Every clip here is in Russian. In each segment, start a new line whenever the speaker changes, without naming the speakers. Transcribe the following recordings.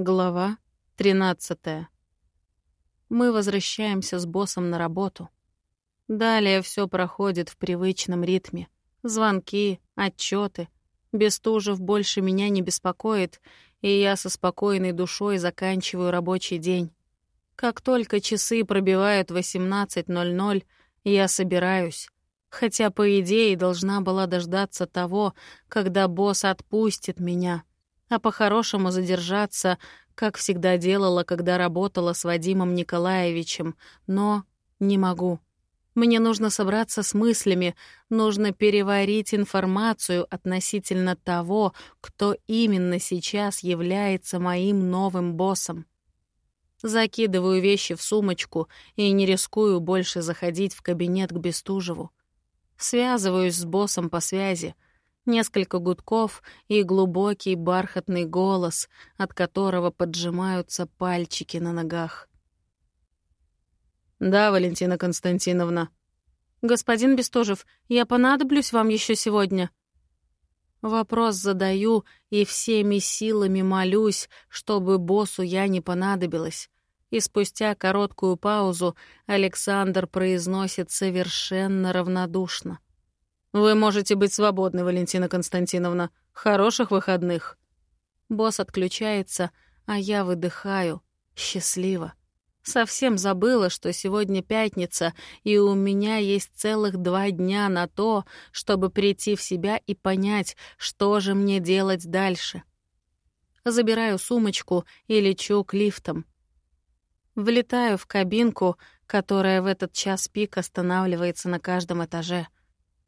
Глава 13. Мы возвращаемся с боссом на работу. Далее все проходит в привычном ритме. Звонки, отчеты. Бестужев больше меня не беспокоит, и я со спокойной душой заканчиваю рабочий день. Как только часы пробивают 18.00, я собираюсь. Хотя, по идее, должна была дождаться того, когда босс отпустит меня — а по-хорошему задержаться, как всегда делала, когда работала с Вадимом Николаевичем, но не могу. Мне нужно собраться с мыслями, нужно переварить информацию относительно того, кто именно сейчас является моим новым боссом. Закидываю вещи в сумочку и не рискую больше заходить в кабинет к Бестужеву. Связываюсь с боссом по связи — Несколько гудков и глубокий бархатный голос, от которого поджимаются пальчики на ногах. «Да, Валентина Константиновна». «Господин Бестужев, я понадоблюсь вам еще сегодня?» Вопрос задаю и всеми силами молюсь, чтобы боссу я не понадобилась. И спустя короткую паузу Александр произносит совершенно равнодушно. «Вы можете быть свободны, Валентина Константиновна. Хороших выходных». Босс отключается, а я выдыхаю. Счастливо. Совсем забыла, что сегодня пятница, и у меня есть целых два дня на то, чтобы прийти в себя и понять, что же мне делать дальше. Забираю сумочку и лечу к лифтам. Влетаю в кабинку, которая в этот час пик останавливается на каждом этаже —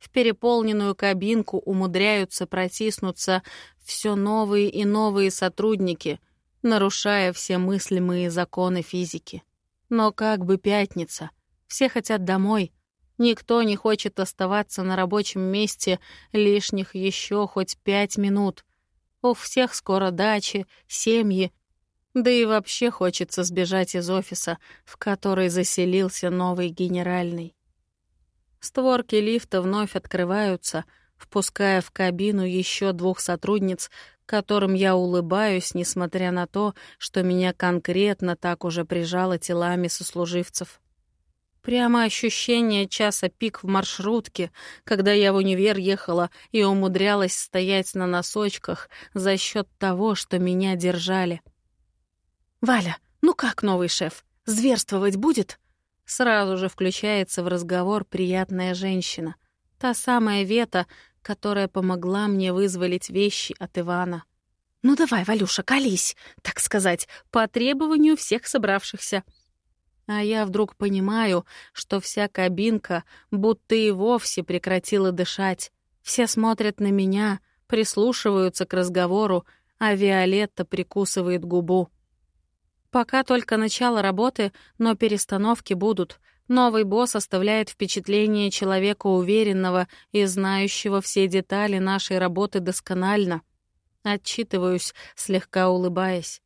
в переполненную кабинку умудряются протиснуться все новые и новые сотрудники, нарушая все мыслимые законы физики. Но как бы пятница. Все хотят домой. Никто не хочет оставаться на рабочем месте лишних еще хоть пять минут. У всех скоро дачи, семьи, да и вообще хочется сбежать из офиса, в который заселился новый генеральный. Створки лифта вновь открываются, впуская в кабину еще двух сотрудниц, которым я улыбаюсь, несмотря на то, что меня конкретно так уже прижало телами сослуживцев. Прямо ощущение часа пик в маршрутке, когда я в универ ехала и умудрялась стоять на носочках за счет того, что меня держали. «Валя, ну как новый шеф? Зверствовать будет?» Сразу же включается в разговор приятная женщина. Та самая Вета, которая помогла мне вызволить вещи от Ивана. «Ну давай, Валюша, колись, так сказать, по требованию всех собравшихся». А я вдруг понимаю, что вся кабинка будто и вовсе прекратила дышать. Все смотрят на меня, прислушиваются к разговору, а Виолетта прикусывает губу. Пока только начало работы, но перестановки будут. Новый босс оставляет впечатление человека уверенного и знающего все детали нашей работы досконально. Отчитываюсь, слегка улыбаясь.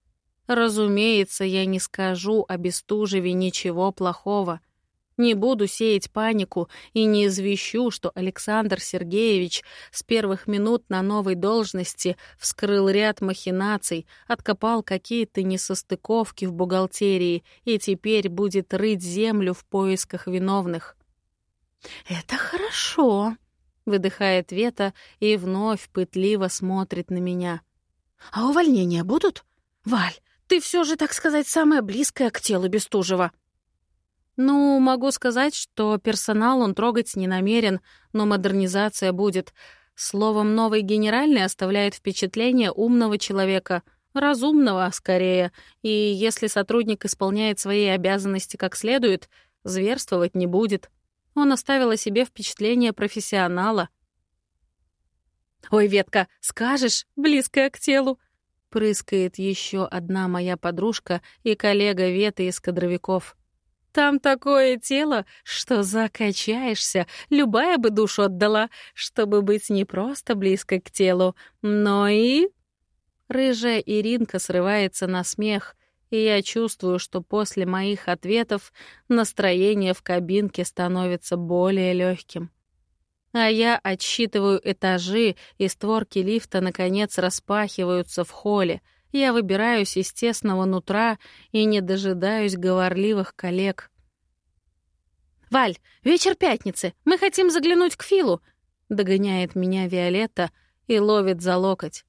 Разумеется, я не скажу о Бестужеве ничего плохого — не буду сеять панику и не извещу, что Александр Сергеевич с первых минут на новой должности вскрыл ряд махинаций, откопал какие-то несостыковки в бухгалтерии и теперь будет рыть землю в поисках виновных. «Это хорошо», — выдыхает Вета и вновь пытливо смотрит на меня. «А увольнения будут? Валь, ты все же, так сказать, самая близкая к телу Бестужева». Ну, могу сказать, что персонал он трогать не намерен, но модернизация будет. Словом, новый генеральный оставляет впечатление умного человека, разумного скорее, и если сотрудник исполняет свои обязанности как следует, зверствовать не будет. Он оставил о себе впечатление профессионала. «Ой, Ветка, скажешь, близкая к телу!» Прыскает еще одна моя подружка и коллега Веты из кадровиков. Там такое тело, что закачаешься, любая бы душу отдала, чтобы быть не просто близко к телу, но и... Рыжая Иринка срывается на смех, и я чувствую, что после моих ответов настроение в кабинке становится более легким. А я отсчитываю этажи, и створки лифта, наконец, распахиваются в холле — я выбираюсь из тесного нутра и не дожидаюсь говорливых коллег. «Валь, вечер пятницы, мы хотим заглянуть к Филу», — догоняет меня Виолетта и ловит за локоть.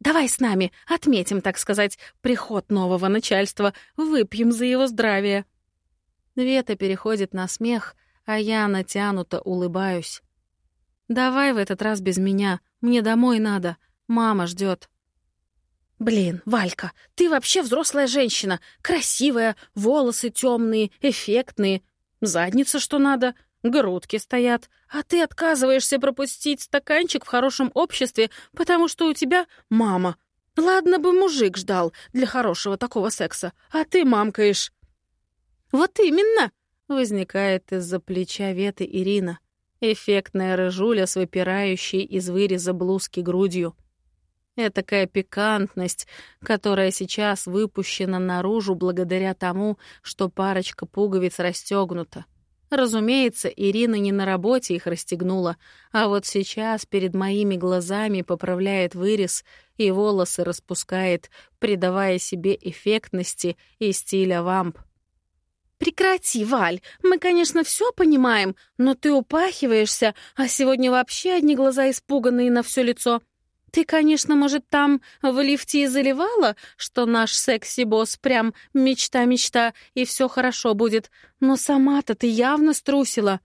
«Давай с нами, отметим, так сказать, приход нового начальства, выпьем за его здравие». Вета переходит на смех, а я натянуто улыбаюсь. «Давай в этот раз без меня, мне домой надо, мама ждет. «Блин, Валька, ты вообще взрослая женщина, красивая, волосы темные, эффектные, задница что надо, грудки стоят, а ты отказываешься пропустить стаканчик в хорошем обществе, потому что у тебя мама. Ладно бы мужик ждал для хорошего такого секса, а ты мамкаешь». «Вот именно!» — возникает из-за плеча Веты Ирина. Эффектная рыжуля с выпирающей из выреза блузки грудью. Этакая пикантность, которая сейчас выпущена наружу благодаря тому, что парочка пуговиц расстегнута. Разумеется, Ирина не на работе их расстегнула, а вот сейчас перед моими глазами поправляет вырез и волосы распускает, придавая себе эффектности и стиля вамп. «Прекрати, Валь, мы, конечно, все понимаем, но ты упахиваешься, а сегодня вообще одни глаза испуганные на все лицо. Ты, конечно, может, там в лифте и заливала, что наш секси-босс прям мечта-мечта, и все хорошо будет, но сама-то ты явно струсила».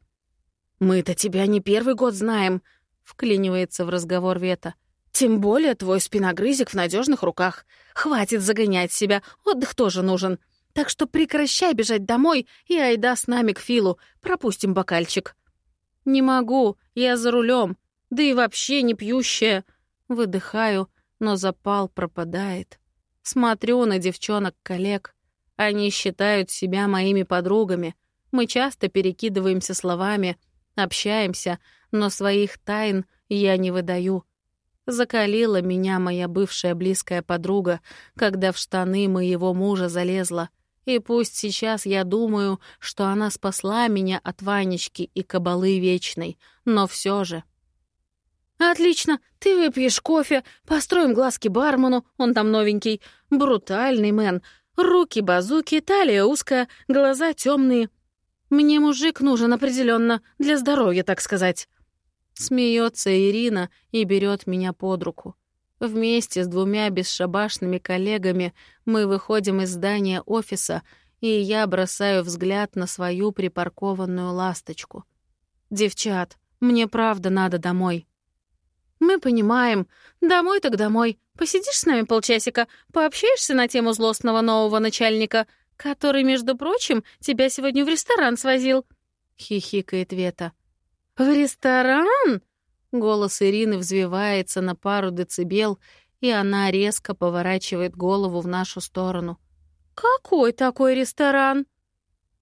«Мы-то тебя не первый год знаем», — вклинивается в разговор Вета. «Тем более твой спиногрызик в надежных руках. Хватит загонять себя, отдых тоже нужен. Так что прекращай бежать домой и айда с нами к Филу, пропустим бокальчик». «Не могу, я за рулем, да и вообще не пьющая». Выдыхаю, но запал пропадает. Смотрю на девчонок-коллег. Они считают себя моими подругами. Мы часто перекидываемся словами, общаемся, но своих тайн я не выдаю. Закалила меня моя бывшая близкая подруга, когда в штаны моего мужа залезла. И пусть сейчас я думаю, что она спасла меня от Ванечки и кабалы вечной, но все же... «Отлично, ты выпьешь кофе, построим глазки бармену, он там новенький, брутальный мэн, руки-базуки, талия узкая, глаза темные. Мне мужик нужен определенно для здоровья, так сказать». Смеется Ирина и берет меня под руку. Вместе с двумя бесшабашными коллегами мы выходим из здания офиса, и я бросаю взгляд на свою припаркованную ласточку. «Девчат, мне правда надо домой». «Мы понимаем. Домой так домой. Посидишь с нами полчасика, пообщаешься на тему злостного нового начальника, который, между прочим, тебя сегодня в ресторан свозил?» — хихикает Вета. «В ресторан?» Голос Ирины взвивается на пару децибел, и она резко поворачивает голову в нашу сторону. «Какой такой ресторан?»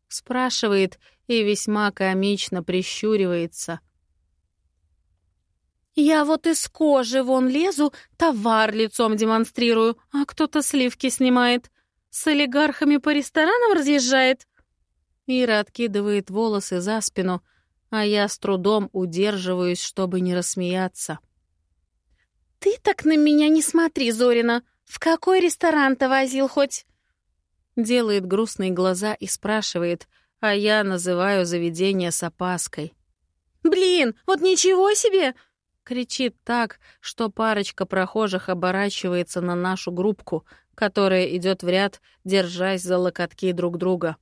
Спрашивает и весьма комично прищуривается. «Я вот из кожи вон лезу, товар лицом демонстрирую, а кто-то сливки снимает. С олигархами по ресторанам разъезжает?» Ира откидывает волосы за спину, а я с трудом удерживаюсь, чтобы не рассмеяться. «Ты так на меня не смотри, Зорина! В какой ресторан-то возил хоть?» Делает грустные глаза и спрашивает, а я называю заведение с опаской. «Блин, вот ничего себе!» Кричит так, что парочка прохожих оборачивается на нашу группку, которая идет в ряд, держась за локотки друг друга.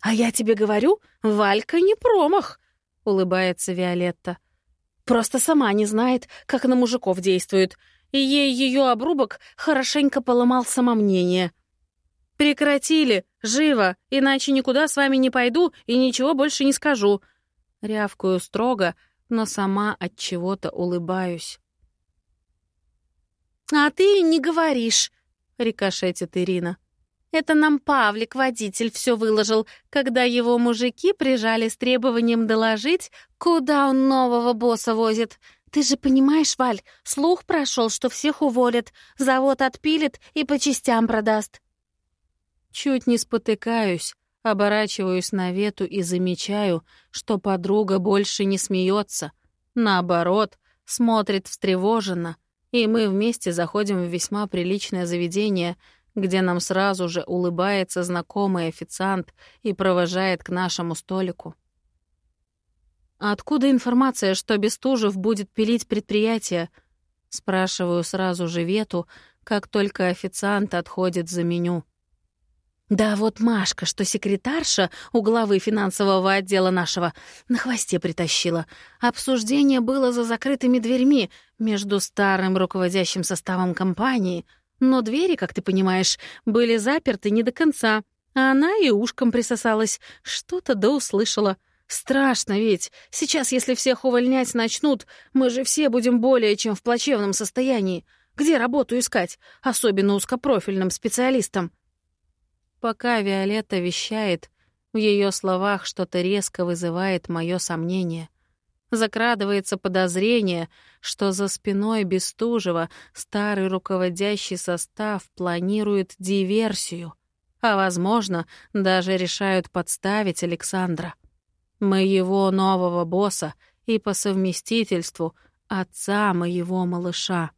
«А я тебе говорю, Валька не промах!» — улыбается Виолетта. «Просто сама не знает, как на мужиков действует, и ей ее обрубок хорошенько поломал самомнение». «Прекратили! Живо! Иначе никуда с вами не пойду и ничего больше не скажу!» Рявкую строго, но сама от чего-то улыбаюсь. «А ты не говоришь», — рикошетит Ирина. Это нам Павлик, водитель, все выложил, когда его мужики прижали с требованием доложить, куда он нового босса возит. Ты же понимаешь, Валь, слух прошел, что всех уволят, завод отпилит и по частям продаст. Чуть не спотыкаюсь, оборачиваюсь на вету и замечаю, что подруга больше не смеется. Наоборот, смотрит встревоженно, и мы вместе заходим в весьма приличное заведение — где нам сразу же улыбается знакомый официант и провожает к нашему столику. «Откуда информация, что Бестужев будет пилить предприятие?» Спрашиваю сразу же Вету, как только официант отходит за меню. Да вот Машка, что секретарша у главы финансового отдела нашего, на хвосте притащила. Обсуждение было за закрытыми дверьми между старым руководящим составом компании, но двери, как ты понимаешь, были заперты не до конца, а она и ушком присосалась, что-то да услышала. Страшно ведь. Сейчас, если всех увольнять начнут, мы же все будем более чем в плачевном состоянии. Где работу искать, особенно узкопрофильным специалистам? Пока Виолетта вещает, в ее словах что-то резко вызывает мое сомнение. Закрадывается подозрение, что за спиной Бестужева старый руководящий состав планирует диверсию, а, возможно, даже решают подставить Александра. Моего нового босса и по совместительству отца моего малыша.